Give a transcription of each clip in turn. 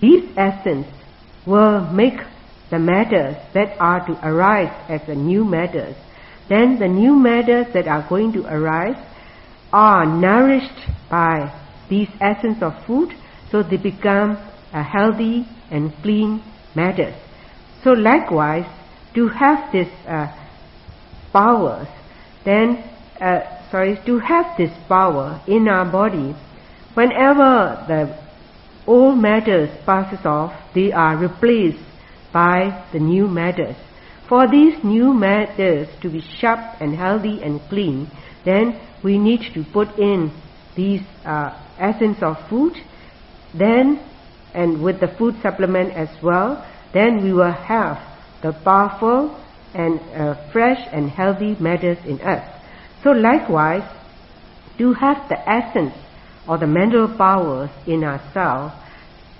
These essence will make the matters that are to arise as the new matters. Then the new matters that are going to arise are nourished by these essence of food, so they become a healthy and clean matters. So likewise, to have this uh, powers, then uh, sorry, to have this power in our body, whenever the old matters passes off, they are replaced by the new matters. For these new matters to be sharp and healthy and clean, then we need to put in these uh, essence of food, then and with the food supplement as well, then we will have the powerful and uh, fresh and healthy matters in us. So likewise, to have the essence or the mental powers in ourselves,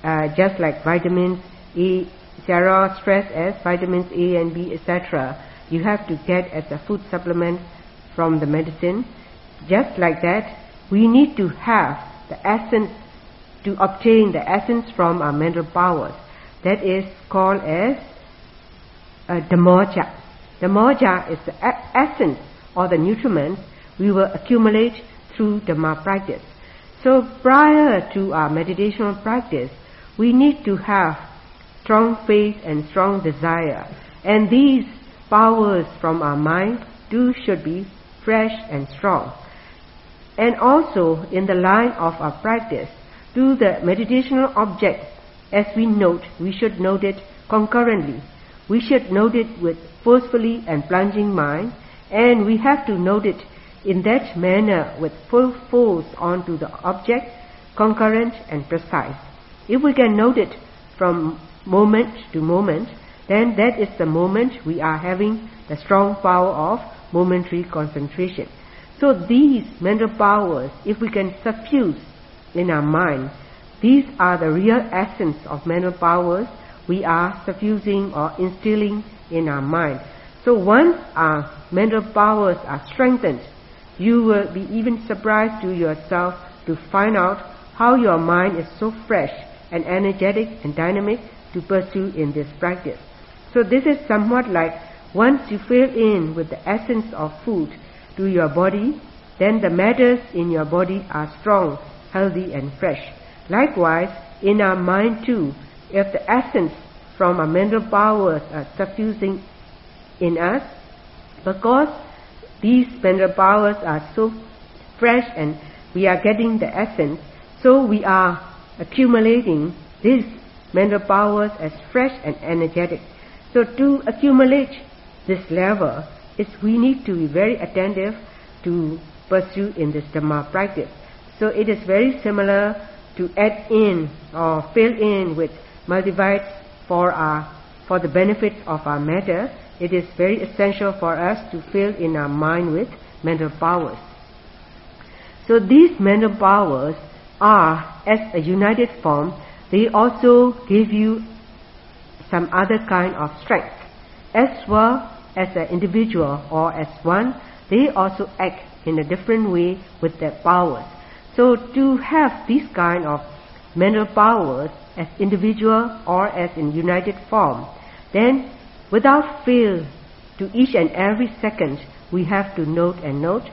uh, just like vitamins A, there are stress S, vitamins A and B, etc. You have to get as a food supplement from the medicine. Just like that, we need to have the essence to obtain the essence from our mental powers. That is called as uh, the moja. Is the essence or the nutriment we will accumulate through Dhamma practice. So prior to our meditational practice, we need to have strong faith and strong desire. And these powers from our mind do should be fresh and strong. And also in the line of our practice, to the meditational object, as we note, we should note it concurrently. We should note it with forcefully and plunging mind, and we have to note it in that manner with full force onto the object, concurrent and precise. If we can note it from moment to moment, then that is the moment we are having the strong power of momentary concentration. So these mental powers, if we can suffuse in our mind, these are the real essence of mental powers we are suffusing or instilling in our mind. So once our mental powers are strengthened, you will be even surprised to yourself to find out how your mind is so fresh and energetic and dynamic to pursue in this practice. So this is somewhat like once you fill in with the essence of food to your body, then the matters in your body are strong, healthy and fresh. Likewise, in our mind too, if the essence from our mental powers are suffusing in us, because these mental powers are so fresh and we are getting the essence, so we are accumulating these mental powers as fresh and energetic. So to accumulate this level, is we need to be very attentive to pursue in this Dhamma practice. So it is very similar to add in or fill in with multivites for our for the benefit of our matter. It is very essential for us to fill in our mind with mental powers. So these mental powers are, as a united form, they also give you some other kind of strength. As well as an individual or as one, they also act in a different way with their powers. So to have this kind of mental powers as individual or as in united form, then without fail to each and every second we have to note and note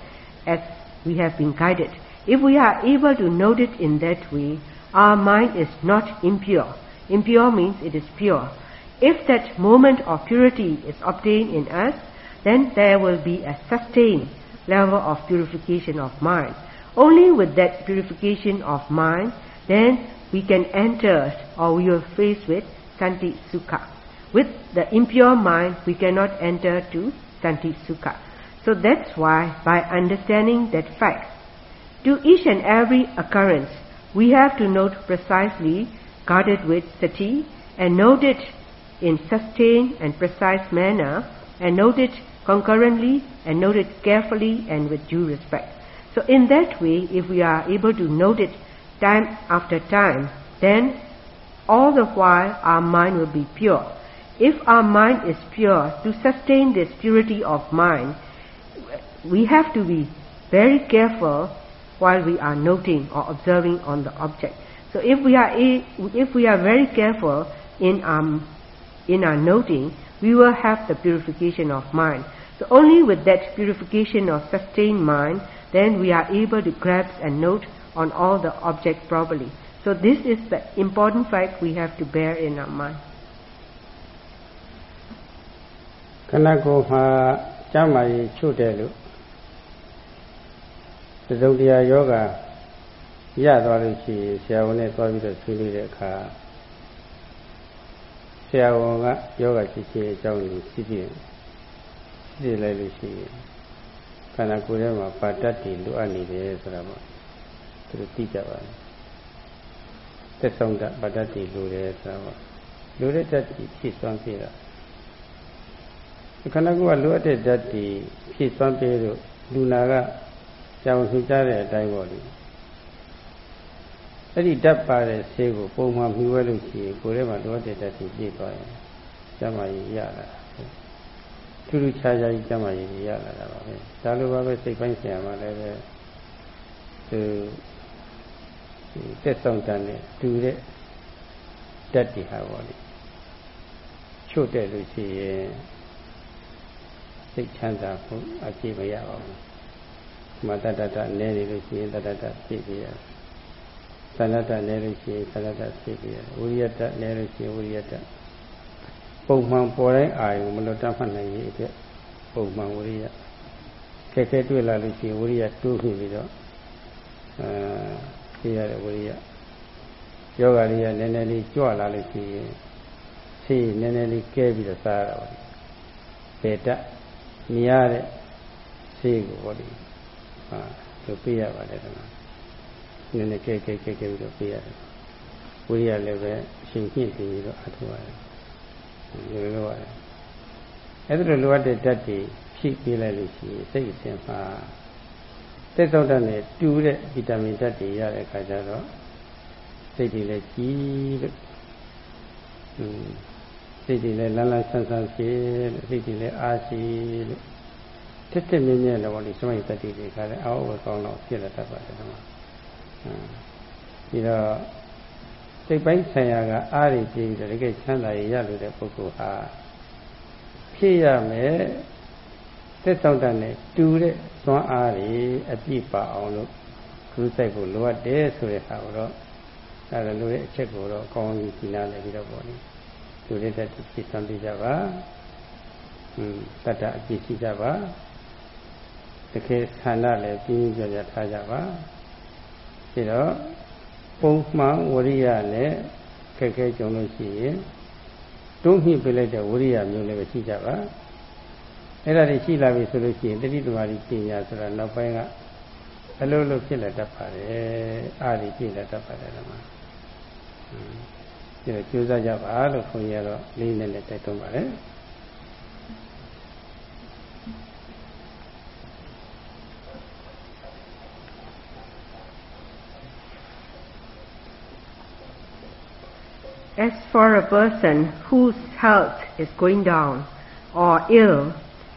as we have been guided. If we are able to note it in that way, our mind is not impure. Impure means it is pure. If that moment of purity is obtained in us, then there will be a sustained level of purification of mind. Only with that purification of mind, then we can enter or we will face with Santi Sukha. With the impure mind, we cannot enter to Santi Sukha. So that's why by understanding that fact, to each and every occurrence, we have to note precisely, guarded with sati, and note it in sustained and precise manner, and note it concurrently, and note it carefully and with due respect. So in that way, if we are able to note it time after time, then all the while our mind will be pure. If our mind is pure, to sustain this purity of mind, we have to be very careful while we are noting or observing on the object. So if we are if we are very careful in um in our noting, we will have the purification of mind. So only with that purification of sustained mind, then we are able to grasp and note on all the objects properly. So this is the important fact we have to bear in our mind. ခဏကိုမှကျမ်းမာရေးချုပ်တယ်လို့သုံးတရားယောဂရသွားလို့ရှိရင်ဆရာဝန်နဲ့သွားပြီးတော့ဆွေးနွေးတဲ့အခါဆရာဝန်ကယောဂရှိရှိအကြောင်းကိုသိသိသိလိုက်လို့ရှိရင်ခန္ဓာကိုယ်ထဲမှာပါတတ်တည်လိုအပ်နေတယ်ဆိုတာပေါ့သူတို့သိကြပါလားသက်ဆုံးတပါတတ်တည်လိုတယ်ဆိုတာပေါ့လိုတဲ့တတ်တည်ဖြည့်စွမ်းပြတာ ခန္ဓာကိုယ်ကလိုအပ်တဲ့ဓာတ်တည်ဖြည့်စွမ်းပြလို့လူနာကကြောင်ဆွကြတဲ့အတိုင်းပေါ့လေအဲ့ဒီဓာတ်ပါတဲ့ဆေးကိုပုံမှန်မြှဝဲလို့ရှိရင်ကိုယ်ထဲမှာလိုအပ်တဲ့ဓာတ်တည်ပြည့်သွားရင်ကျမကြီးရလာထူးထူးခြားခြားကြီးကျမကြီးရလာတာပါပဲဒါလိုပါပဲစိတ်ပိုင်းဆရာမှလည်းပဲသူတက်ဆောင်တန်နဲ့တူတဲ့ဓာတ်တွေဟာပေါ့လေချို့တဲ့လို့ရှိရင် စိတ်ချမ်းသာဖို့အပြည့်မရပါဘူးမတတတနဲနေလို့ရှိရင်တတတပြည့်ပြရသန္တတနဲလို့ရှိရင်သန္တတပြည့်ပြရဝိရိယတနဲလို့ရှိရင်ဝိရိယတပုံမှန်ပေါ်တိုင်းအာယုံမလွတ်တတ်မှတ်နိုင်ရေးအတွက်ပုံမှန်ဝိရိယခက်ခဲတွေ့လာလို့ရှိရင်ဝိရိယတိုးပြီးတော့အဲသိရတဲ့ဝိရိယယောဂလေးကနည်းနည်းလေးကြွလာလို့ရှိရင်ဆေးနည်းနည်းလေးကဲပြီးတော့စားရတာပါပေတ မြရတဲ့ဆေးကိုဟောဒီဟာသူပေးရပါတယ်ကွာနည်းနည်းကဲကဲကဲကဲပြီးတော့ပေးရတယ်ဝိရိယလည်းပဲအရှင်ဖြင့်ပြီးတော့အထောက်ရတယ်ဒီလိုလုပ်ရတယ်အဲ့ဒါလိုလိုအပ်တဲ့ဓာတ်တွေဖြည့်ပေးလိုက်လို့ရှိရင်စိတ်အစဉ်မှာသက်သောတနဲ့တူတဲ့ဗီတာမင်ဓာတ်တွေရတဲ့အခါကျတော့စိတ်တွေလည်းကြီးလို့อืม စိတ်တွေလည်းလန်းလန်းဆန်းဆန်းဖြစ်လို့စိတ်တွေလည်းအားရှိလို့တက်တက်မြဲမြဲလည်းဘောလို့စမိုက်တတိတွေခါလည်းအောက်ဝကောင်းတော့ဖြစ်လာတတ်ပါတယ်ကွာဒီတော့စိတ်ပိုင်းဆိုင်ရာကအားရကြည့်ပြီးတော့တကယ်ချမ်းသာရရလို့တဲ့ပုဂ္ဂိုလ်ဟာဖြစ်ရမယ်သက်ဆောင်တတ်နဲ့တူတဲ့သွမ်းအားတွေအပြည့်ပါအောင်လို့ဂရုစိုက်ဖို့လိုအပ်တယ်ဆိုတဲ့ဟာကိုတော့အဲဒါလိုတဲ့အချက်ကိုတော့အကောင်းကြီးရှင်းနာလည်းပြီးတော့ပေါ့လေ ဆိုတဲ့တက်ဖြည့်ဆန်းပေးကြပါဟွန်းတတ္တအပြည့်ရှိကြပါတကယ်ဆန္ဒလည်းပြင်းပြပြထားကြပါဒါတော့ပုံမှန်ဝရိယနဲ့ခက်ခဲကြုံလို့ရှိရင်တွုံးမြင့်ပြလိုက်တဲ့ဝရိယမျိုးလည်းရှိကြပါအဲ့ဒါတွေရှိလာပြီဆိုလို့ရှိရင်တတိတမာတိပညာဆိုတာနောက်ပိုင်းကအလုံးလို့ဖြစ်လာတတ်ပါတယ်အာရီဖြစ်လာတတ်ပါတယ်ဓမ္မ ကြိုးစားကြပါလို့ခွန်ကြီးကတော့လေးနဲ့နဲ့တိုက်တွန်းပါတယ် As for a person whose health is going down or ill,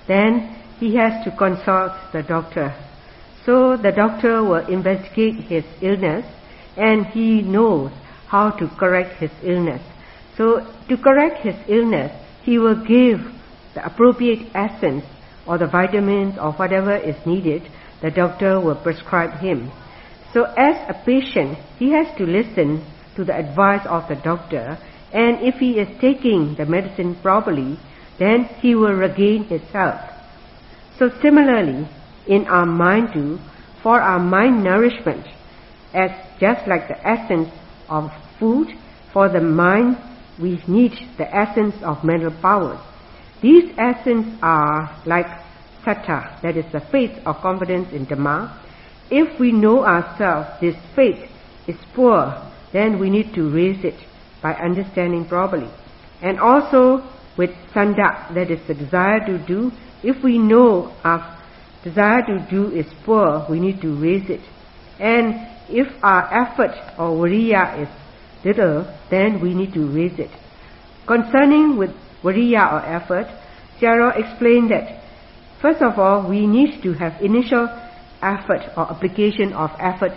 then he has to consult the doctor. So the doctor will investigate his illness and he knows how to correct his illness. So to correct his illness, he will give the appropriate essence or the vitamins or whatever is needed, the doctor will prescribe him. So as a patient, he has to listen to the advice of the doctor and if he is taking the medicine properly, then he will regain his health. So similarly, in our mind too, for our mind nourishment, as just like the essence of food, for the mind we need the essence of mental powers. These essence are like saddha, that is the faith or confidence in Dhamma. If we know ourselves this faith is poor, then we need to raise it by understanding properly. And also with sanda, that is the desire to do, if we know our desire to do is poor, we need to raise it. And if our effort or viriya is little, then we need to raise it. Concerning with viriya or effort, Jaro explained that first of all, we need to have initial effort or application of effort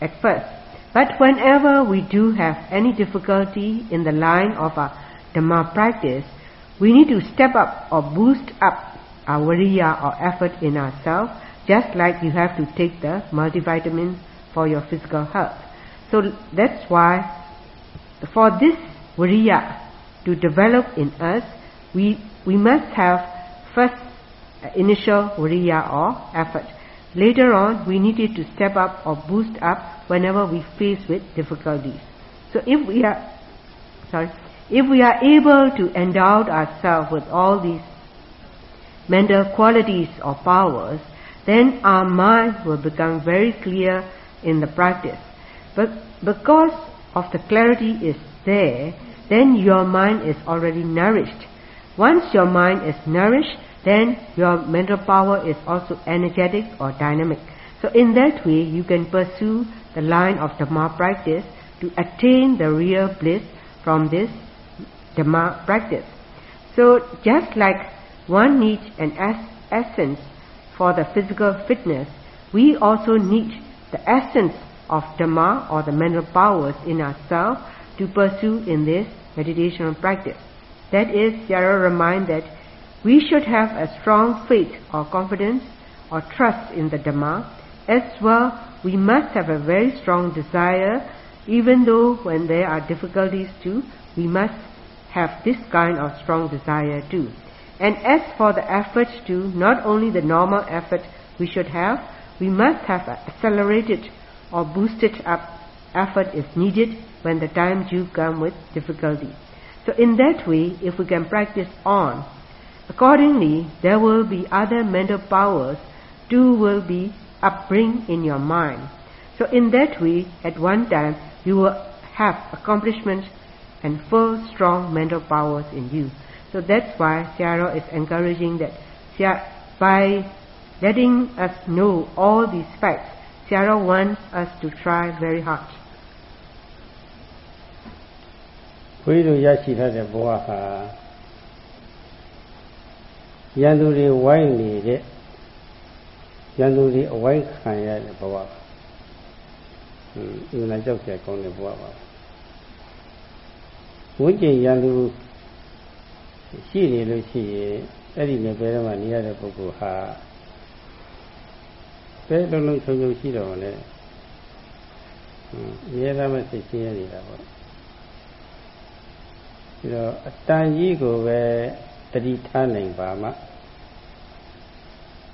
at first. But whenever we do have any difficulty in the line of our Dhamma practice, we need to step up or boost up our viriya or effort in ourselves, just like you have to take the multivitamin for your physical health. So that's why for this viriya to develop in us, we, we must have first uh, initial viriya or effort. Later on, we needed to step up or boost up whenever we face with difficulties. So if we are, sorry, if we are able to endow ourselves with all these mental qualities or powers, then our mind will become very clear in the practice. But because of the clarity is there, then your mind is already nourished. Once your mind is nourished, then your mental power is also energetic or dynamic. So in that way, you can pursue the line of Dhamma practice to attain the real bliss from this Dhamma practice. So just like one needs an essence for the physical fitness, we also need the essence of Dhamma or the mental powers in ourselves to pursue in this meditation practice. That is, Sayadaw remind that we should have a strong faith or confidence or trust in the Dhamma. As well, we must have a very strong desire, even though when there are difficulties too, we must have this kind of strong desire too. And as for the effort too, not only the normal effort we should have, we must have accelerated or boosted up effort is needed when the time do come with difficulty. So in that way, if we can practice on, accordingly, there will be other mental powers too will be upbring in your mind. So in that way, at one time, you will have accomplishment and full strong mental powers in you. So that's why Sayadaw is encouraging that by letting us know all these facts, Sayadaw wants us to try very hard. ဘုရားတို့ရရှိထားတဲ့ဘဝဟာရန်သူတွေဝိုင်းနေတဲ့ရန်သူတွေအဝိုင်းခံရတဲ့ဘဝပါ။ဒီလိုကြောက်ကြကောင်းတဲ့ဘဝပါ။ဝိကျင်ရန်သူရှိနေလို့ရှိရင်အဲ့ဒီနယ်ပယ်ထဲမှာနေရတဲ့ပုဂ္ဂိုလ်ဟာ ဘယ်လုံးလုံးချုံချုံရှိတော့လဲ။အများသားမစိတ်ချင်းရနေတာပေါ့။ပြီးတော့အတန်ကြီးကိုပဲတတိထားနိုင်ပါမှ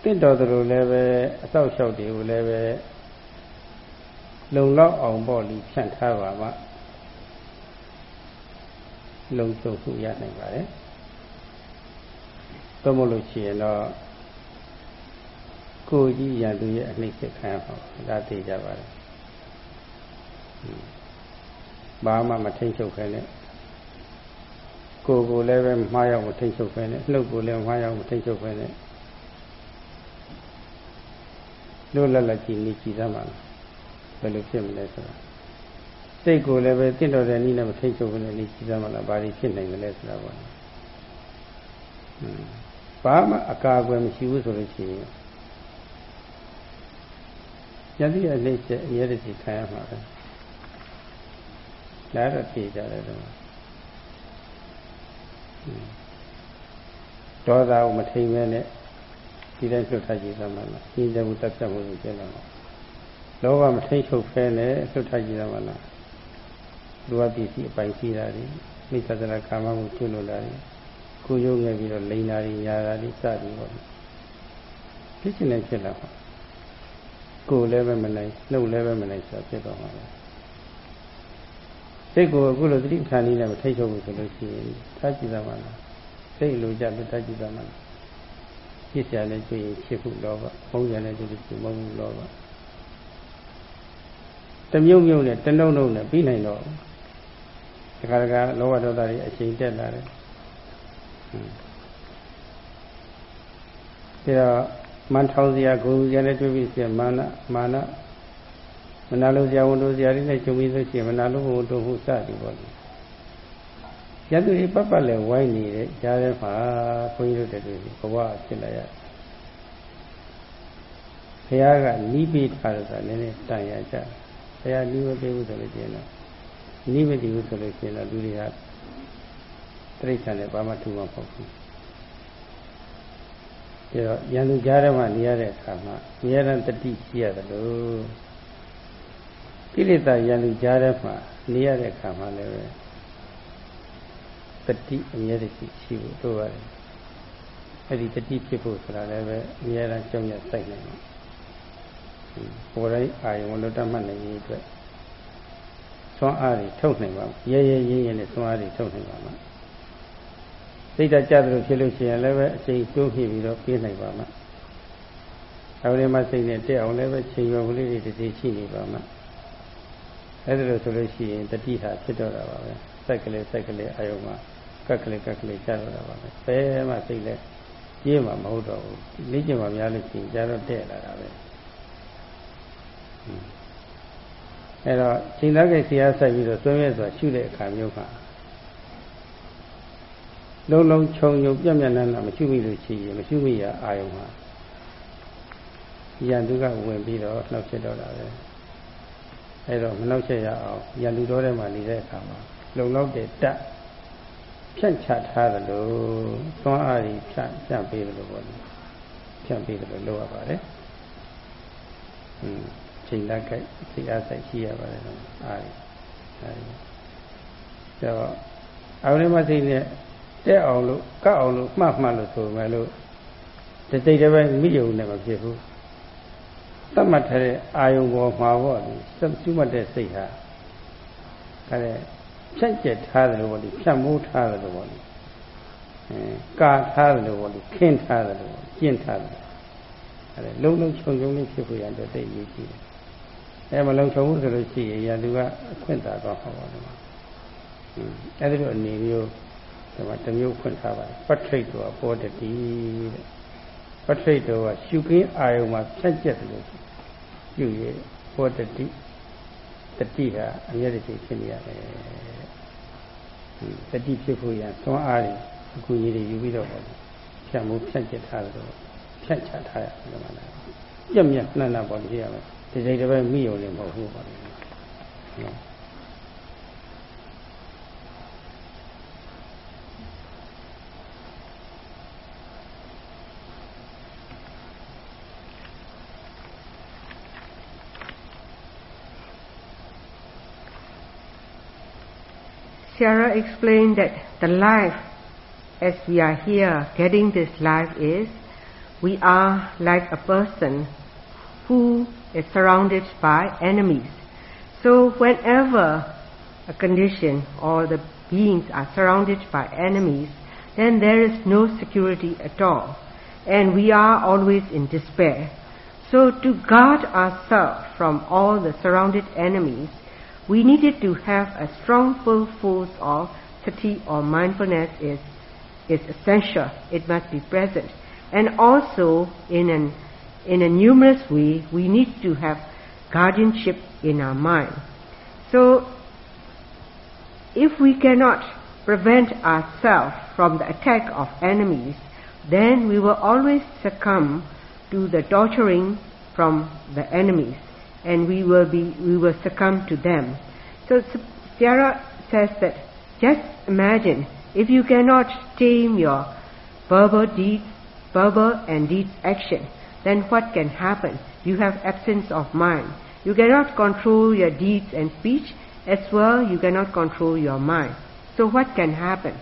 တင့်တော်သူတို့လည်းပဲအဆောက်အအုံတွေကိုလည်းပဲလုံလောက်အောင်ပေါ့လीဖြန့်ထားပါမှလုံခြုံမှုရနိုင်ပါတယ်သို့မဟုတ်လို့ရှိရင်တော့ ကိုကြီးရန်သူရဲ့အနှိမ့်စစ်ခံရပါဒါသိကြပါတယ်ဘာမှမထိန်ချုပ်ခဲနဲ့ကိုယ်ကိုလည်းပဲမှားရောက်မထိတ်ချုပ်ပဲနဲ့နှုတ်ကိုလည်းမှားရောက်မထိတ်ချုပ်ပဲနဲ့လို့လက်လက်ကြည့်နေကြည့်သမှာဘယ်လိုဖြစ်မလဲဆိုတာစိတ်ကိုလည်းပဲတင့်တော်တဲ့နည်းနဲ့မထိတ်ချုပ်ပဲနဲ့နေကြည့်သမှာလားဘာလို့ဖြစ်နိုင်မလဲဆိုတာပေါ့ဘာမှအကာအကွယ်မရှိဘူးဆိုလို့ရှိရင် ယတိအလေးချက်အရေးတကြီးခံရမှာပဲဒါတော့ဖြေကြတယ်တော့ဒေါသကိုမထိန်မဲနဲ့ဒီတိုင်းလွတ်ထားကြည့်သမှာလားရှင်းတဲ့ဘုသက်သက်မှုကိုကျင့်လာမှာလောဘမထိန်ချုပ်ဖဲနဲ့လွတ်ထားကြည့်သမှာလားလူဝပစ္စည်းအပိုင်ရှိတာဒီမိစ္ဆာသရကာမမှုကျွလို့လာတယ်ကိုရုံငယ်ပြီးတော့လိန်တာတွေညာတာတွေစသည်ပေါ့ဖြစ်ချင်လည်းဖြစ်လာပါ ကိုယ်လည်းပဲမနိုင်နှုတ်လည်းပဲမနိုင်ဆိုဖြစ်သွားမှာပဲစိတ်ကိုအခုလိုသတိပဋ္ဌာန်နည်းနဲ့မထိတ်ချုပ်ဘူးဆိုလို့ရှိရင်ထားကြည့်သမှာလားစိတ်လိုကြလို့ထားကြည့်သမှာလားဖြစ်ရလဲကြည့်ရင်ဖြစ်ဖို့လောဘမုန်းရလဲကြည့်လို့မုန်းဘူးလောဘတမြုပ်မြုပ်နဲ့တနှုံနှုံနဲ့ပြီးနိုင်တော့ဒီခါကလောဘဒေါသတွေအချိန်တက်လာတယ်ဒါတော့ မန်ထောင်စရာဂုဏ်စရာနဲ့တွေ့ပြီးစီမာနမာနမနာလို့ဆရာဝန်တို့ဆရာတွေနဲ့ကြုံပြီးဆိုရှင်မနာလို့ဝန်တို့ဟုစသည်ပေါ့လေရသူတွေပတ်ပတ်လဲဝိုင်းနေတဲ့ကြားထဲမှာဘုန်းကြီးတို့တည်းဘဝဖြစ်လာရဘုရားကနီးပေးထားတာနည်းနည်းတန်ရကြတရားနီးမပေးဘူးဆိုလို့ရှိရင်တော့နီးမတည်ဘူးဆိုလို့ရှိရင်တော့လူတွေကတိရစ္ဆာန်နဲ့ဘာမှထူမှာမဟုတ်ဘူးဒါ တော့ရန်သူကြားထဲမှာနေရတဲ့အခါမှာအများရန်တတိရှိရတယ်လို့ကိလေသာရန်သူကြားထဲမှာနေရတဲ့အခါမှာလည်းတတိအများတရှိရှိဖို့တို့ရတယ်အဲ့ဒီတတိဖြစ်ဖို့ဆိုတာလည်းပဲအများရန်ကြောင့်ရစိုက်နေတယ်ပေါ်တိုင်းအာယုံလို့တတ်မှတ်နိုင်ရေးအတွက်သွမ်းအားတွေထုတ်နိုင်ပါရဲရဲရင်းရင်းနဲ့သွမ်းအားတွေထုတ်နိုင်ပါမှာ စိတ်ဓာတ်ကြသလိုဖြစ်လို့ရှိရင်လည်းပဲအချိန်ကျိုးဖြစ်ပြီးတော့ပြင်းနိုင်ပါမှာအဲဒီမှာစိတ်နဲ့တက်အောင်လည်းပဲချိန်ရွယ်ကလေးတွေတစ်စီရှိနေပါမှာအဲ့ဒါလို့ဆိုလို့ရှိရင်တတိဟာဖြစ်တော့တာပါပဲစက်ကလေးစက်ကလေးအာယုံမှာကက်ကလေးကက်ကလေးကြားတော့တာပါပဲဘယ်မှစိတ်လည်းကြီးမှာမဟုတ်တော့ဘူးလေ့ကျင့်မှများလို့ရှိရင်ကြားတော့တဲ့လာတာပဲအဲ့တော့ချိန်သားကိတ်ဆရာဆက်ပြီးတော့သွင်းရဲဆိုတာရှုတဲ့အခါမျိုးမှာ လုံးလုံးခြုံယုံပြက်ပြက်နန်းနန်းမရှုမိလို့ရှိရင်မရှုမိရအာယုံမှာရန်သူကဝင်ပြီးတော့နှောက်ချက်တော့တာပဲအဲ့တော့မနှောက်ချက်ရအောင်ရန်သူတော်ထဲမှာနေတဲ့အခါမှာလုံလောက်တဲ့တက်ဖြန့်ချထားတယ်လို့သွမ်းအားကြီးဖြန့်ဖြန့်ပေးတယ်လို့ပေါ့လေဖြန့်ပေးတယ်လို့လုပ်ရပါတယ်อืมချိန်လက်ကြိုက်စိတ်အားဆိုင်ရှိရပါတယ်နော်အားရအားရတော့အာရုံမစိတ်နဲ့ တက်အောင်လို့ကတ်အောင်လို့မှတ်မှတ်လို့ဆိုမယ်လို့ဒီစိတ်တစ်ပိုင်းမိယုံနဲ့မဖြစ်ဘူးတတ်မှတ်ထားတဲ့အာယုံပေါ်မှာပေါ့လေစပြုမှတ်တဲ့စိတ်ဟာအဲဖြတ်ကျက်ထားတယ်လို့ပေါ့လေဖြတ်မိုးထားတယ်လို့ပေါ့လေအဲကာထားတယ်လို့ပေါ့လေခင်းထားတယ်လို့ကျင့်ထားတယ်အဲလုံးလုံးခြုံခြုံလေးဖြစ်ဖို့ရတဲ့သိရည်ကြီးတယ်အဲမလုံခြုံဘူးဆိုလို့ရှိရင်ရလူကအခွင့်သာတော့ဟောပါတော့အဲဒီလိုအနေမျိုး ဒီမှာတစ်မျိုးဖွင့်ထားပါတယ်ပဋိဋ္ဌောပေါ်တတိတဲ့ပဋိဋ္ဌောကရှုခင်းအာယုံမှာဖြတ်ကျက်တယ်လို့ပြုရပေါ်တတိတတိဟာအမြဲတည်းဖြစ်နေရတယ်တတိဖြစ်ဖို့ရသွမ်းအားတွေအကူကြီးတွေယူပြီးတော့ပေါ့ဖြတ်မှုဖြတ်ကျက်ထားတယ်လို့ဖြတ်ချထားရတယ်လို့မှလားပြက်မြက်နှံ့နှံ့ပေါ့ဖြစ်ရမယ်ဒီစိတ်တစ်ပိုင်းမိုံလည်းမဟုတ်ဘူးပေါ့လေ Sarah explained that the life as we are here getting this life is we are like a person who is surrounded by enemies. So whenever a condition or the beings are surrounded by enemies, then there is no security at all. And we are always in despair. So to guard ourselves from all the surrounded enemies, we needed to have a strong full force of sati or mindfulness is, is essential. It must be present. And also in an in a numerous way, we need to have guardianship in our mind. So, if we cannot prevent ourselves from the attack of enemies, then we will always succumb to the torturing from the enemies, and we will be we will succumb to them. So Sarah says that just imagine if you cannot tame your verbal deeds, verbal and deeds action, then what can happen? You have absence of mind. You cannot control your deeds and speech, as well you cannot control your mind. So what can happen?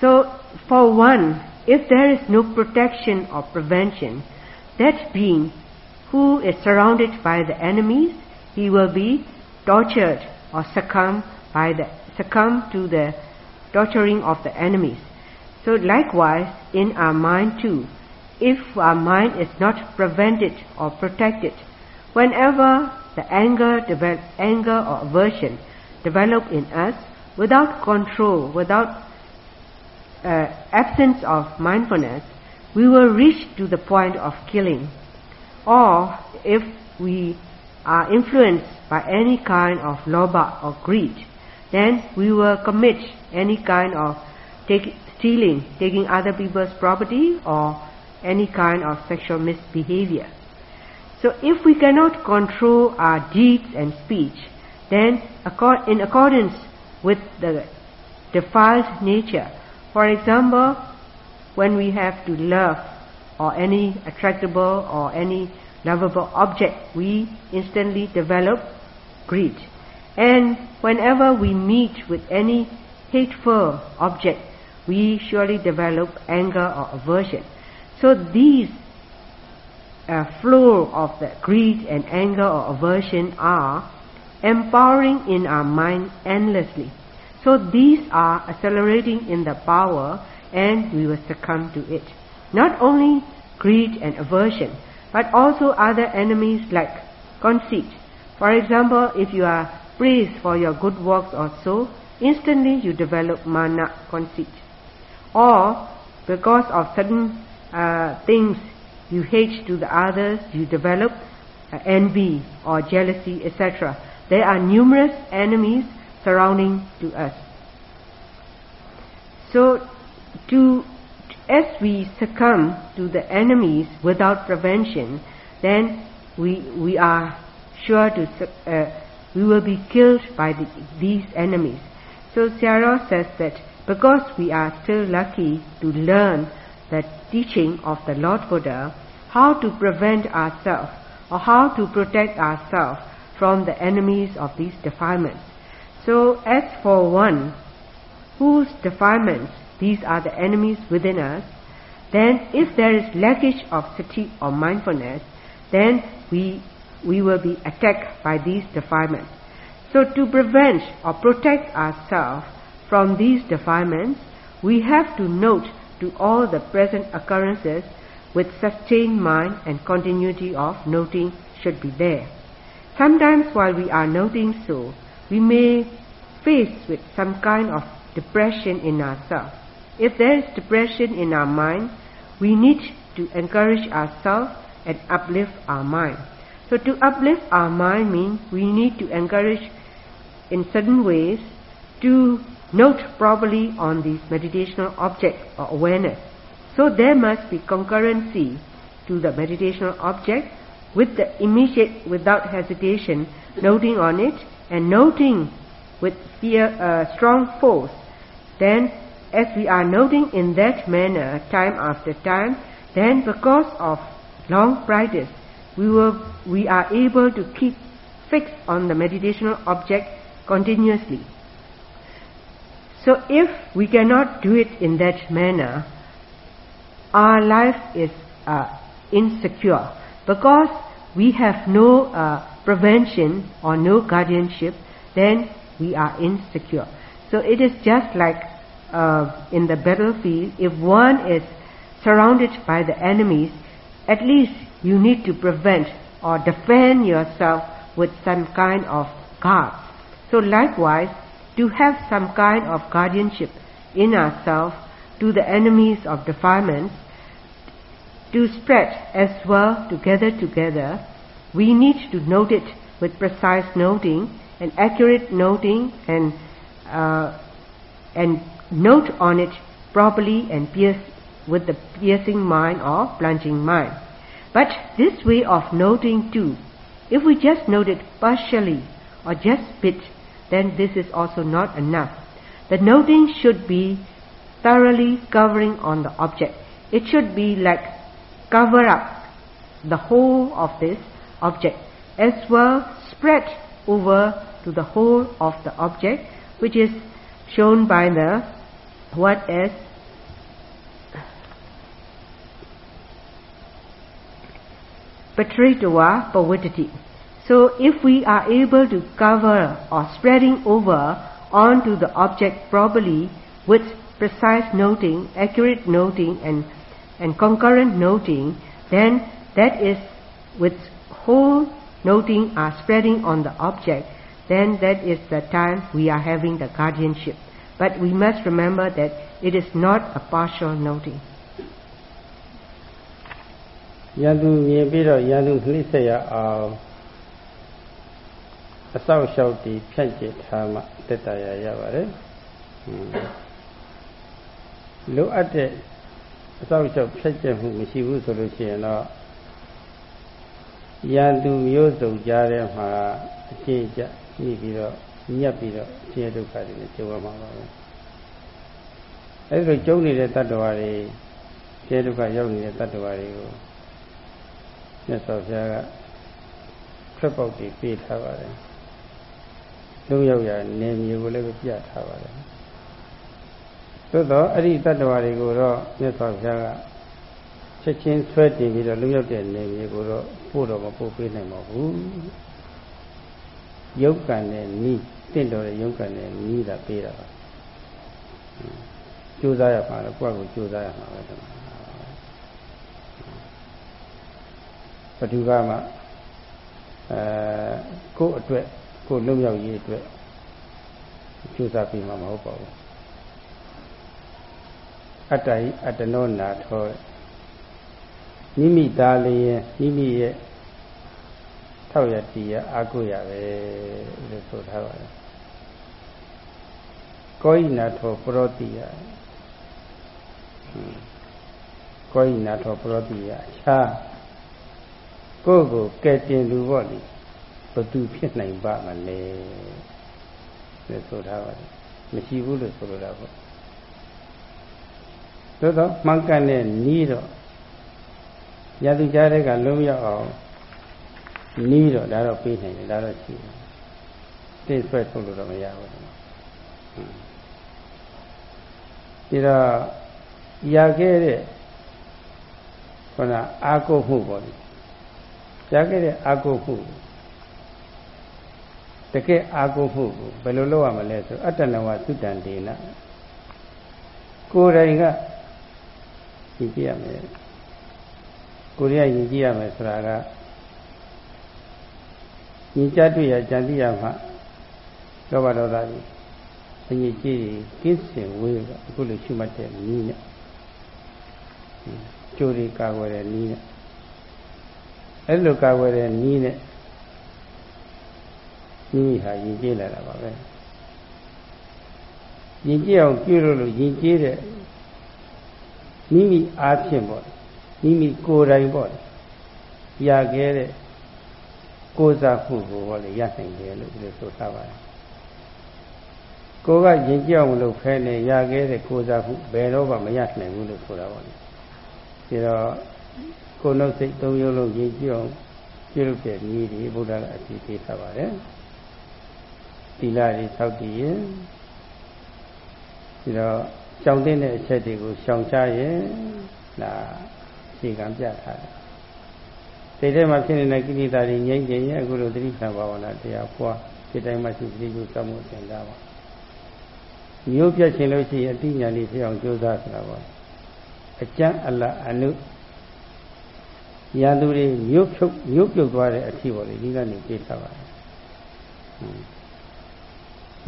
So for one, if there is no protection or prevention, that being who is surrounded by the enemies, he will be tortured or succumb by the succumb to the torturing of the enemies. So likewise in our mind too, if our mind is not prevented or protected, whenever the anger, develop, anger or aversion develop in us, without control, without uh, absence of mindfulness, we will reach to the point of killing. Or if we are influenced by any kind of lobha or greed, then we will commit any kind of take, stealing, taking other people's property or any kind of sexual misbehavior. So if we cannot control our deeds and speech, then in accordance with the defiled nature, for example, when we have to love or any attractable or any lovable object, we instantly develop greed. And whenever we meet with any hateful object, we surely develop anger or aversion. So these uh, flow of the greed and anger or aversion are empowering in our mind endlessly. So these are accelerating in the power and we will succumb to it. Not only greed and aversion, but also other enemies like conceit. For example, if you are praised for your good works or so, instantly you develop mana conceit. Or because of certain uh, things you hate to the others, you develop uh, envy or jealousy, etc. There are numerous enemies surrounding to us. So, to as we succumb to the enemies without prevention, then we we are sure to uh, we will be killed by the, these enemies. So Sayadaw says that because we are still lucky to learn the teaching of the Lord Buddha, how to prevent ourselves or how to protect ourselves from the enemies of these defilements. So as for one whose defilements, these are the enemies within us, then if there is lackage of sati or mindfulness, then we, we will be attacked by these defilements. So to prevent or protect ourselves from these defilements, we have to note to all the present occurrences with sustained mind and continuity of noting should be there. Sometimes while we are noting so, we may face with some kind of depression in ourselves. If there is depression in our mind, we need to encourage ourselves and uplift our mind. So to uplift our mind means we need to encourage in certain ways to note properly on this meditational object or awareness. So there must be concurrency to the meditational object with the immediate, without hesitation, noting on it and noting with fear, uh, strong force. Then as we are noting in that manner time after time, then because of long practice, we, will, we are able to keep fixed on the meditational object continuously. So if we cannot do it in that manner, our life is uh, insecure because we have no uh, prevention or no guardianship, then we are insecure. So it is just like uh, in the battlefield, if one is surrounded by the enemies, at least you need to prevent or defend yourself with some kind of guard. So likewise, to have some kind of guardianship in ourselves to the enemies of defilements, to spread as well together together, we need to note it with precise noting and accurate noting and uh, and note on it properly and pierce with the piercing mind or plunging mind. But this way of noting too, if we just note it partially or just bit, then this is also not enough. The noting should be thoroughly covering on the object. It should be like cover up the whole of this object as well spread over to the whole of the object which is shown by the what is Patritava Pavitati. So if we are able to cover or spreading over onto the object properly with precise noting, accurate noting and, and concurrent noting, then that is with whole noting are spreading on the object, then that is the time we are having the guardianship. But we must remember that it is not a partial noting. ရန်သူမြင်ပြီးတော့ရန်သူနှိမ့်ဆက်ရအောင်အဆောက်အအုံတည်ဖြန့်ကျက်ထားမှတက်တာရရပါတယ်လိုအပ်တဲ့အဆောက်အအုံဖြန့်ကျက်မှုမရှိဘူးဆိုလို့ရှိရင်တော့ရန်သူမျိုးစုံကြားထဲမှာအကျင့်ကြညှိပြီးတော့ ညက်ပြီးတော့ဆင်းရဲဒုက္ခတွေနဲ့ကြုံရမှာပါပဲအဲဒီလိုကြုံနေတဲ့တ attva တွေဆင်းရဲဒုက္ခရောက်နေတဲ့တ attva တွေကိုမြတ်စွာဘုရားကထွက်ပေါက်တွေပေးထားပါတယ်လုံးရောက်ရနေမျိုးကိုလည်းပြထားပါတယ်သို့တော့အဲ့ဒီတ attva တွေကိုတော့မြတ်စွာဘုရားကချက်ချင်းဆွဲတင်ပြီးတော့လုံးရောက်တဲ့နေမျိုးကိုတော့ပို့တော့မပို့ပေးနိုင်ပါဘူး ယုတ်ကံနဲ့နီးတင့်တော်တဲ့ယုတ်ကံနဲ့နီးတာပေးတာပါကြိုးစားရမှာတော့ကိုယ့်ကိုကြိုးစားရမှာပဲဒီမှာဘဒုကမှအဲကိုယ့်အတွက်ကိုယ်လုံးရောက်ရေးအတွက်ကြိုးစားပြီးမှမဟုတ်ပါဘူးအတ္တဟိအတ္တနောနာထောမိမိသားလေးမိမိရဲ့ ထောက်ရတည်ရအာကိုရပဲလို့ဆိုထားပါတယ်ကောဣနာထောပရောတိယကောဣနာထောပရောတိယခြားကိုယ့်ကိုကဲတင်လူပေါ့လေဘသူဖြစ်နိုင်ပါမလဲလို့ဆိုထားပါတယ်မရှိဘူးလို့ဆိုလိုတာပေါ့သို့တော့မှန်ကန်တဲ့နီးတော့ရသူကြားတဲ့ကလုံးရောက်အောင် နီးတော့ဒါတော့ပေးနိုင်တယ်ဒါတော့ရှိတယ်တိတ်ဆွဲထုတ်လို့တော့မရဘူးဒီတော့ရခဲ့တဲ့ခုနအာကုမှုပေါ့လေရခဲ့တဲ့အာကုမှုတကယ်အာကုမှုကိုဘယ်လိုလုပ်ရမလဲဆိုအတ္တနဝသုတ္တန်ဒေနကိုယ်တိုင်ကကြည့်ကြရမယ်ကိုယ်ရည်ကြည့်ရမယ်ဆိုတာက ညီကြတွေ့ရကြံသိရမှလောဘဒေါသကြီးအညီကြီးကင်းစင်ဝေးအခုလိုရှုမှတ်တဲ့နည်းနဲ့ကြိုးတွေကာကွယ်တဲ့နည်းနဲ့အဲ့လိုကာကွယ်တဲ့နည်းနဲ့မိမိဟာယဉ်ကျေးလာတာပါပဲယဉ်ကျေးအောင်ပြုလို့လို့ယဉ်ကျေးတဲ့မိမိအားဖြင့်ပေါ့မိမိကိုယ်တိုင်ပေါ့ရခဲ့တဲ့ ကိုးစားမှုကိုဟောလေရနိုင်တယ်လို့ဒီလိုဆိုထားပါတယ်ကိုကယဉ်ကျေးအောင်လုပ်ဖဲနဲ့ရခဲ့တဲ့ကိုးစားမှုဘယ်တော့မှမရနိုင်ဘူးလို့ဆိုတာပါလေဒီတော့ကိုယ်နှုတ်စိတ်သုံးရုံးလုံးယဉ်ကျေးအောင်ပြုလုပ်တဲ့နည်းဒီဘုရားကအစီပေးထားပါတယ်သီလတွေသောက်တည်ရင်ဒီတော့ရှောင်တဲ့အချက်တွေကိုရှောင်ချရင်ဒါခြေကံပြထားတယ် စိတ်ထဲမှာဖြစ်နေတဲ့ကိလေသာတွေငြိမ့်ခြင်းရဲ့အခုလိုသတိခံဘာဝနာတရားပွားဒီတိုင်းမှရှိသတိကိုစောင့်မှုသင်တာပါမျိုးပြတ်ခြင်းလို့ရှိရင်အတိညာလေးဖြစ်အောင်ကြိုးစားဆိုတာပါအကျမ်းအလအနုရန်သူတွေမျိုးဖြုတ်မျိုးပြုတ်သွားတဲ့အထီပေါ်လေဒီကနေပြေးထားပါတယ်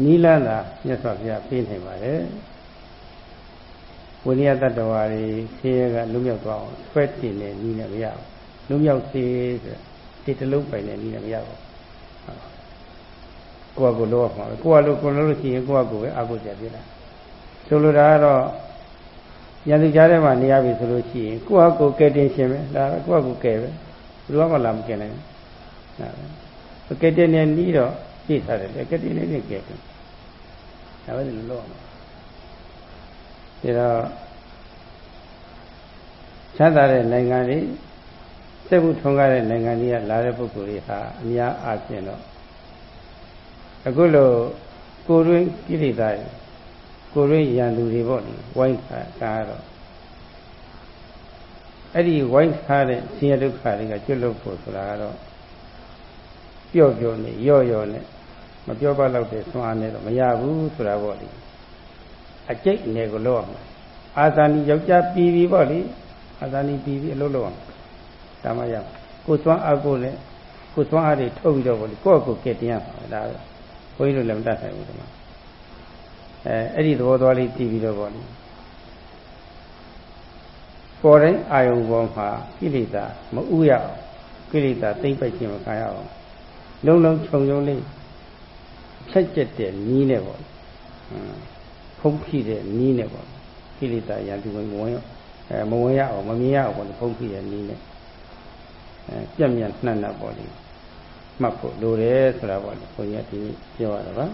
နီလန်းသာမြတ်စွာဘုရားပြေးနိုင်ပါတယ်ဝိနည်းတတ္တဝါတွေဆင်းရဲကလွတ်မြောက်သွားအောင်ဆွဲတင်နေနီးနဲ့မရဘူး လွတ်မြောက်စေဆိုဒီတလုံးပိုင်နေနီးနဲ့မရဘူးကိုယ့်ကိုယ်လောရမှာပဲကိုယ့်အလိုကိုယ်လို့ရှိရင်ကိုယ့်ကိုယ်ပဲအာကိုကြပြတာဆိုလိုတာကတော့ရန်သူကြားထဲမှာနေရပြီဆိုလို့ရှိရင်ကိုယ့်ဟာကိုယ်ကဲတင်ရှင်ပဲဒါကိုယ့်ဟာကိုယ်ကဲပဲဘယ်သူမှလာမကဲနိုင်ဘူးကဲတင်နေနီးတော့ပြည့်ထားတယ်ကဲတင်နေနေကဲတယ်ဒါပဲလို့လောရမှာဒါတော့ချမ်းသာတဲ့နိုင်ငံတွေ စိတ်မှုထွန်းကားတဲ့နိုင်ငံတွေကလာတဲ့ပုဂ္ဂိုလ်တွေဟာအများအားဖြင့်တော့အခုလိုကိုယ်ရင်းကိလေသာတွေကိုယ်ရင်းရန်သူတွေပေါ့လေဝိုင်းခါကားတော့အဲ့ဒီဝိုင်းခါတဲ့ဆင်းရဲဒုက္ခတွေကကျွတ်လို့ဖို့ဆိုတာကတော့ပျော့ပျော့နဲ့ရော့ရော့နဲ့မပြောပါတော့တဲ့ဆွမ်းအားနဲ့တော့မရဘူးဆိုတာပေါ့လေအကျိတ်နယ်ကိုလောက်အောင်အာသာနီယောက်ျားပြီးပြီပေါ့လေအာသာနီပြီးပြီအလုပ်လုပ်အောင် ဒါမှရကိုသွမ်းအကိုလည်းကိုသွမ်းအားတွေထုတ်ပြီးတော့ပေါ့လေကိုယ့်ကိုကဲတင်ရမှာဒါဘုန်းကြီးတို့လည်းမတတ်နိုင်ဘူးဒီမှာအဲအဲ့ဒီသဘောသွားလေးတည်ပြီးတော့ပေါ့လေပေါ်တိုင်းအာယုံပေါ်မှာကိလေသာမဥရအောင်ကိလေသာသိမ့်ပိုက်ခြင်းမခံရအောင်လုံးလုံးခြုံခြုံလေးဖြတ်ကျက်တဲ့နီးနဲ့ပေါ့ဖုံးဖိတဲ့နီးနဲ့ပေါ့ကိလေသာရန်သူဝင်ဝင်အဲမဝင်ရအောင်မမြင်ရအောင်ပေါ့ဖုံးဖိတဲ့နီးနဲ့အဲ ပြက်မြတ်နှံ့နှံ့ပေါ့လေမှတ်ဖို့လိုတယ်ဆိုတာပေါ့လေဘုရားဒီပြောရတာပါ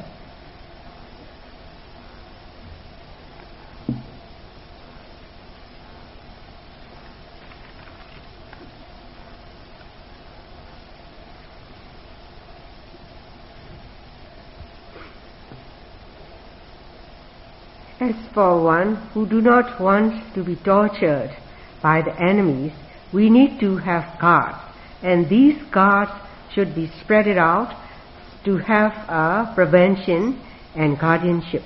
As for one who do not want to be tortured by the enemies, we need to have guards, and these guards should be spread out to have a prevention and guardianship.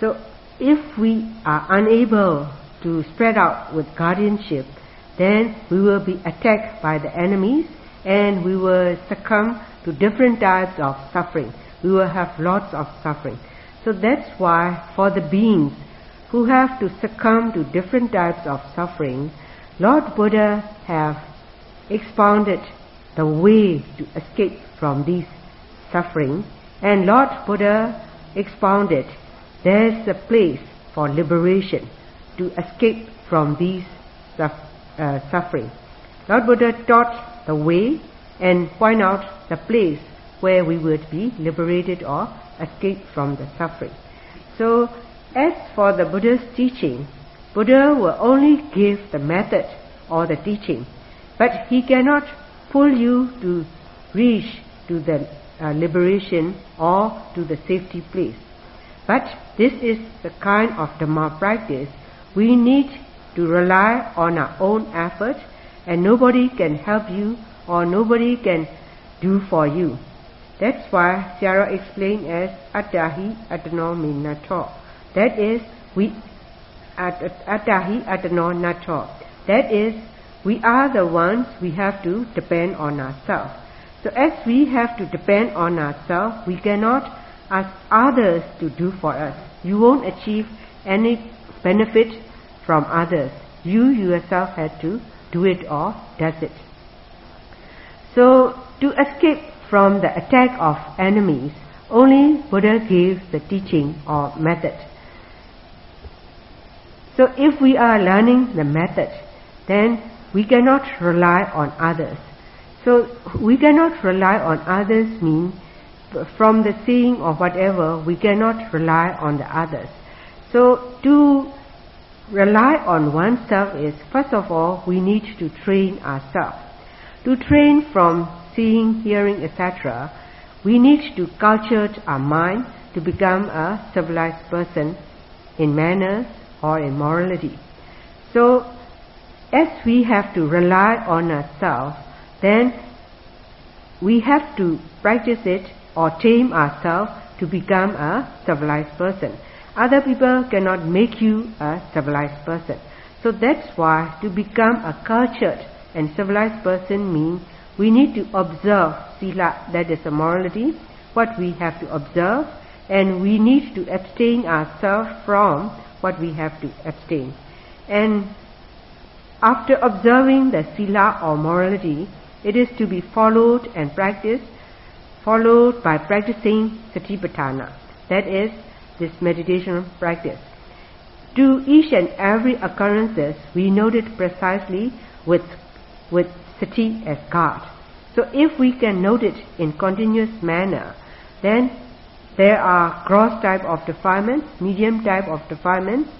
So if we are unable to spread out with guardianship, then we will be attacked by the enemies and we will succumb to different types of suffering. We will have lots of suffering. So that's why for the beings who have to succumb to different types of suffering, Lord Buddha have expounded the way to escape from these suffering and Lord Buddha expounded there's a place for liberation to escape from these uh, suffering. Lord Buddha taught the way and point out the place where we would be liberated or escape from the suffering. So, as for the Buddha's teaching, Buddha will only give the method or the teaching, but he cannot pull you to reach to the uh, liberation or to the safety place. But this is the kind of Dhamma practice we need to rely on our own effort and nobody can help you or nobody can do for you. That's why Sarah explained as Attahi Atano Minato. That is, we Attahi Atano Nato. That is, we are the ones we have to depend on ourselves. So as we have to depend on ourselves, we cannot ask others to do for us. You won't achieve any benefit from others. You yourself have to do it or does it. So to escape from the attack of enemies, only Buddha gives the teaching or method. So if we are learning the method, then we cannot rely on others. So we cannot rely on others mean from the seeing or whatever, we cannot rely on the others. So to rely on oneself is, first of all, we need to train ourselves. To train from seeing, hearing, etc., we need to culture our mind to become a civilized person in manners or in morality. So, as we have to rely on ourselves, then we have to practice it or tame ourselves to become a civilized person. Other people cannot make you a civilized person. So that's why to become a cultured and civilized person means we need to observe sila, that is a morality, what we have to observe, and we need to abstain ourselves from what we have to abstain. And after observing the sila or morality, it is to be followed and practiced, followed by practicing satipatthana, that is this meditation practice. To each and every occurrences, we note it precisely with, with sati as God. So if we can note it in continuous manner, then there are gross type of defilements, medium type of defilements,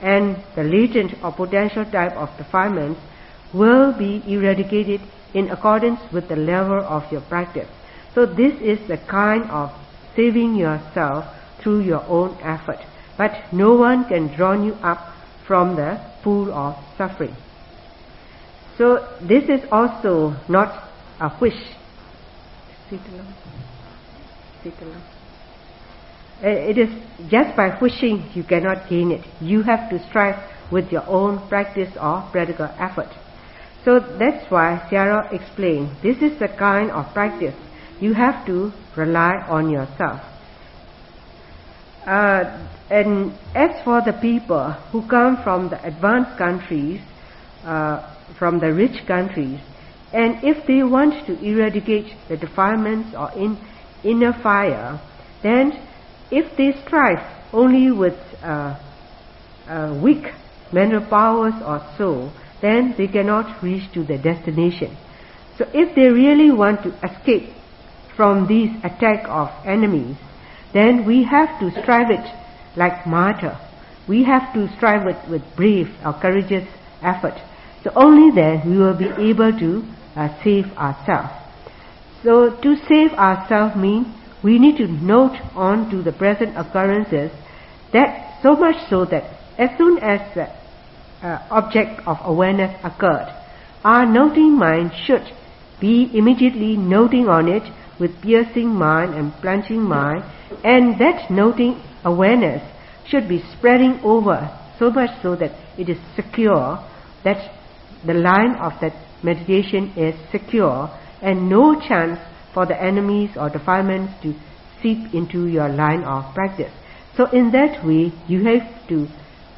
and the latent or potential type of defilements will be eradicated in accordance with the level of your practice. So this is the kind of saving yourself through your own effort. But no one can draw you up from the pool of suffering. So this is also not a wish. Sit alone. Sit alone. Uh, it is just by wishing you cannot gain it. You have to strive with your own practice or practical effort. So that's why Sarah explained, this is the kind of practice you have to rely on yourself. Uh, and as for the people who come from the advanced countries, uh, from the rich countries, and if they want to eradicate the defilements or in, inner fire, then if they strive only with uh, uh, weak mental powers or so, then they cannot reach to their destination. So if they really want to escape from these attack of enemies, then we have to strive it like martyr. We have to strive it with brave or courageous effort. So only then we will be able to uh, save ourselves. So to save ourselves means we need to note on to the present occurrences that so much so that as soon as the uh, object of awareness occurred, our noting mind should be immediately noting on it with piercing mind and plunging mind, and that noting awareness should be spreading over so much so that it is secure, that the line of that meditation is secure, and no chance for the enemies or defilements to seep into your line of practice. So in that way, you have to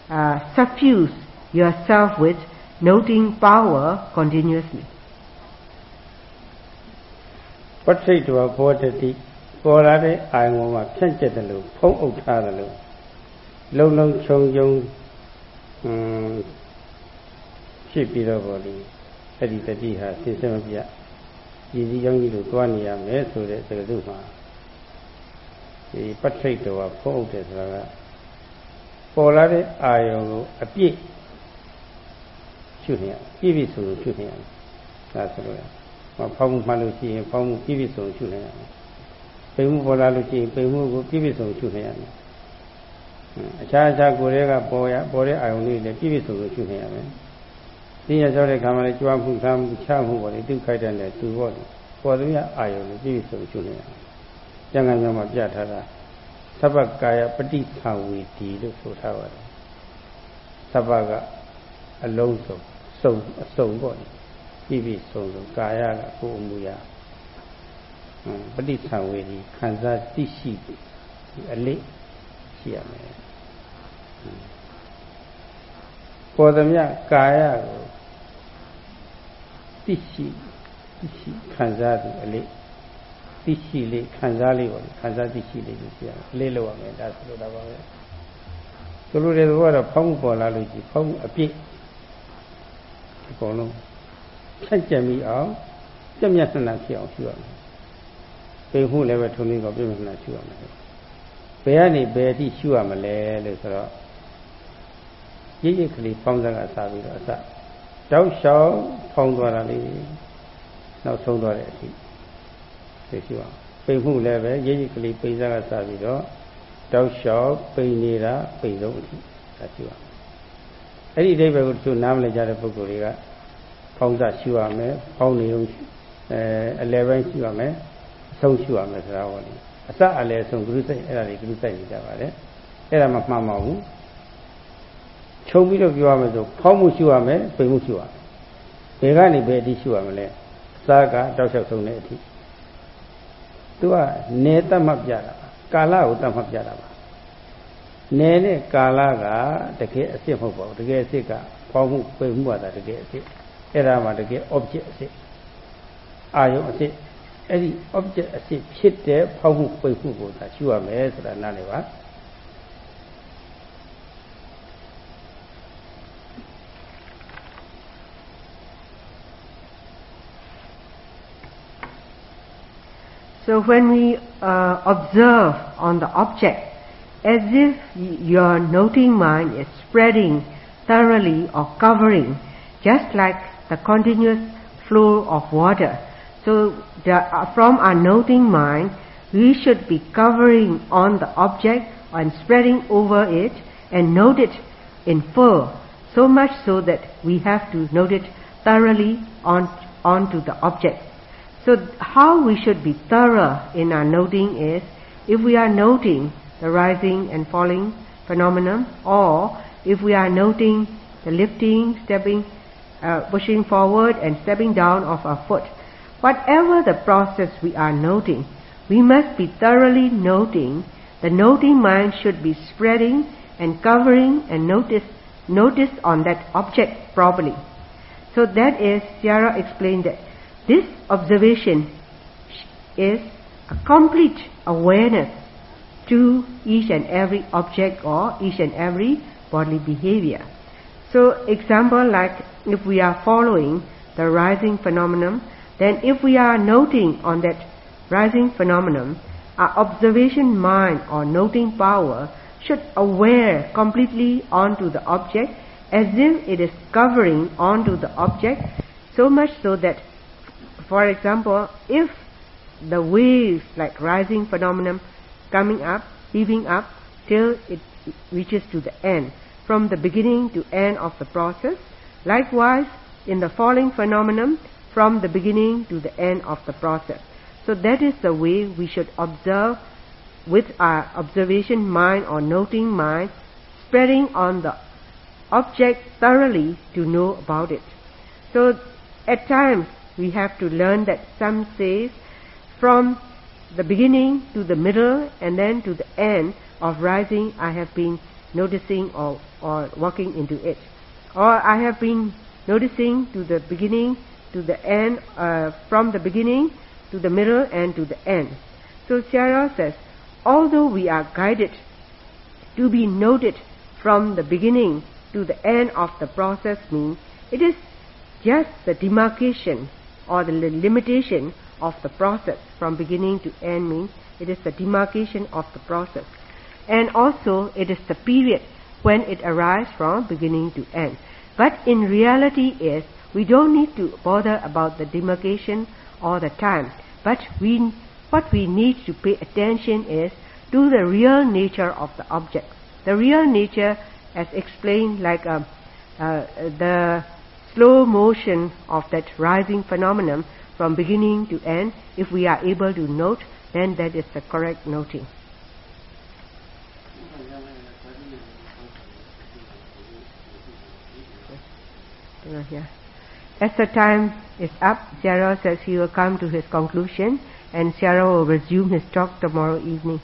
uh, suffuse yourself with noting power continuously. ပဋ္ဌိတဝဘောတတိပေါ်လာတဲ့အာယုံမှာဖြန့်ကျက်တယ်လို့ဖုံးအုပ်ထားတယ်လို့လုံလုံခြုံခြုံอืมဖြစ်ပြီးတော့ဗောလေအဲ့ဒီတတိဟာသိစမပြ ရည်စည်းကြောင်းကြီးလို့တွားနေရမယ်ဆိုတဲ့စကားစုမှာဒီပဋ္ဌိတဝဖုံးအုပ်တယ်ဆိုတာကပေါ်လာတဲ့အာယုံကိုအပြည့်ရှုနေရပြည့်ပြည့်စုံစုရှုနေရဒါဆိုလို့ဖောက်မှုမှလို့ရှိရင်ဖောက်မှုပြည့်ပြည့်စုံရှုနေရမယ်ပိမှုပေါ်လာလို့ရှိရင်ပိမှုကိုပြည့်ပြည့်စုံရှုနေရမယ်အခြားအခြားကိုယ်တွေကပေါ်ရပေါ်တဲ့အာယုံလေးလည်းပြည့်ပြည့်စုံစုံရှုနေရမယ် သိရကြောတဲ့ခါမှလည်းကြွားမှုထားမှုချမှုပေါ်လေသူခိုက်တဲ့နဲ့သူပေါ်တယ်ပေါ်သမျှအာယုံလေးပြည့်ပြည့်စုံရှုနေရမယ်ကျန်ကမြောက်မှာပြထားတာသဗ္ဗကာယပฏิခံဝေဒီလို့ဆိုထားပါတယ်သဗ္ဗကအလုံးစုံစုံအစုံပေါ့ပြည့်ပြည့်စုံစုံကာယကကိုယ်အမူအရာပฏิခံဝေဒီခံစားသိရှိအလေးရှိရမယ်ပေါ်သမျှကာယကို သိရှိသိရှိခံစားသူအလေးသိရှိလေးခံစားလေးပေါ့ခံစားသိရှိလေးကိုရှိရမယ်အလေးလောက်ရမယ်ဒါဆိုလိုတာပါပဲဆိုလိုတဲ့ဘောကတော့ဖောင်းမှုပေါ်လာလို့ရှိဖောင်းမှုအပြည့်အကုန်လုံးဆက်ကြံပြီးအောင်ပြည့်မြတ်ဆန္ဒဖြစ်အောင်ရှိရမယ်ပေမှုလည်းပဲထုံးလေးကပြည့်မြတ်ဆန္ဒရှိရမယ်ဘယ်ကနေဘယ်အထိရှိရမလဲလို့ဆိုတော့ရိပ်ရိပ်ကလေးဖောင်းစားကစားပြီးတော့အစ တောက်လျှောက်ဖောင်းသွားတာလေးနောက်ဆုံးသွားတဲ့အထိသိရှိအောင်ပိန်မှုလည်းပဲရိပ်ရိပ်ကလေးပိန်စားကစားပြီးတော့တောက်လျှောက်ပိန်နေတာပိန်ဆုံးအထိဒါရှိအောင်အဲ့ဒီအဓိပ္ပာယ်ကိုသူနားမလည်ကြတဲ့ပုဂ္ဂိုလ်တွေကဖောင်းစားရှိရမယ်ဖောင်းနေုံအဲအလယ်ပိုင်းရှိရမယ်အဆုံးရှိရမယ်ဆိုတာဟောတယ်အစအလယ်ဆုံးဂရုစိတ်အဲ့ဒါတွေဂရုစိုက်နေကြပါတယ်အဲ့ဒါမှမှန်ပါဘူး ခြုံပြီးတော့ပြောရမယ်ဆိုဖောင်းမှုရှိရမယ်ပိန်မှုရှိရမယ်ဘယ်ကနေဘယ်အထိရှိရမလဲအစားကတောက်လျှောက်ဆုံးတဲ့အထိသူကနေတတ်မှတ်ပြတာကာလကိုတတ်မှတ်ပြတာပါနယ်နဲ့ကာလကတကယ်အစ်စ်မဟုတ်ပါဘူးတကယ်အစ်စ်ကဖောင်းမှုပိန်မှုကတကယ်အစ်စ်အဲ့ဒါမှတကယ် object အစ်စ်အာယုံအစ်စ်အဲ့ဒီ object အစ်စ်ဖြစ်တဲ့ဖောင်းမှုပိန်မှုကိုသာရှုရမယ်ဆိုတာနားလည်ပါ So when we uh, observe on the object, as if your noting mind is spreading thoroughly or covering, just like the continuous flow of water. So the, uh, from our noting mind, we should be covering on the object and spreading over it and note it in full, so much so that we have to note it thoroughly on onto the object. So how we should be thorough in our noting is, if we are noting the rising and falling phenomenon, or if we are noting the lifting, stepping, uh, pushing forward and stepping down of our foot, whatever the process we are noting, we must be thoroughly noting. The noting mind should be spreading and covering and notice, notice on that object properly. So that is, Sierra explained that this observation is a complete awareness to each and every object or each and every bodily behavior. So example like if we are following the rising phenomenon, then if we are noting on that rising phenomenon, our observation mind or noting power should aware completely onto the object as if it is covering onto the object so much so that for example if the waves like rising phenomenon coming up heaving up till it reaches to the end. From the beginning to end of the process. Likewise in the falling phenomenon from the beginning to the end of the process. So that is the way we should observe with our observation mind or noting mind, spreading on the object thoroughly to know about it. So at times we have to learn that some says from the beginning to the middle and then to the end of rising I have been noticing or, or walking into it. Or I have been noticing to the beginning to the end, uh, from the beginning to the middle and to the end. So Sayadaw says, although we are guided to be noted from the beginning to the end of the process means it is just the demarcation or the limitation of the process from beginning to end means it is the demarcation of the process. And also it is the period when it arises from beginning to end. But in reality is we don't need to bother about the demarcation or the time. But we what we need to pay attention is to the real nature of the object. The real nature, as explained, like uh, uh, the slow motion of that rising phenomenon from beginning to end, if we are able to note, then that is the correct noting. As the time is up, Sayadaw says he will come to his conclusion and Sayadaw will resume his talk tomorrow evening.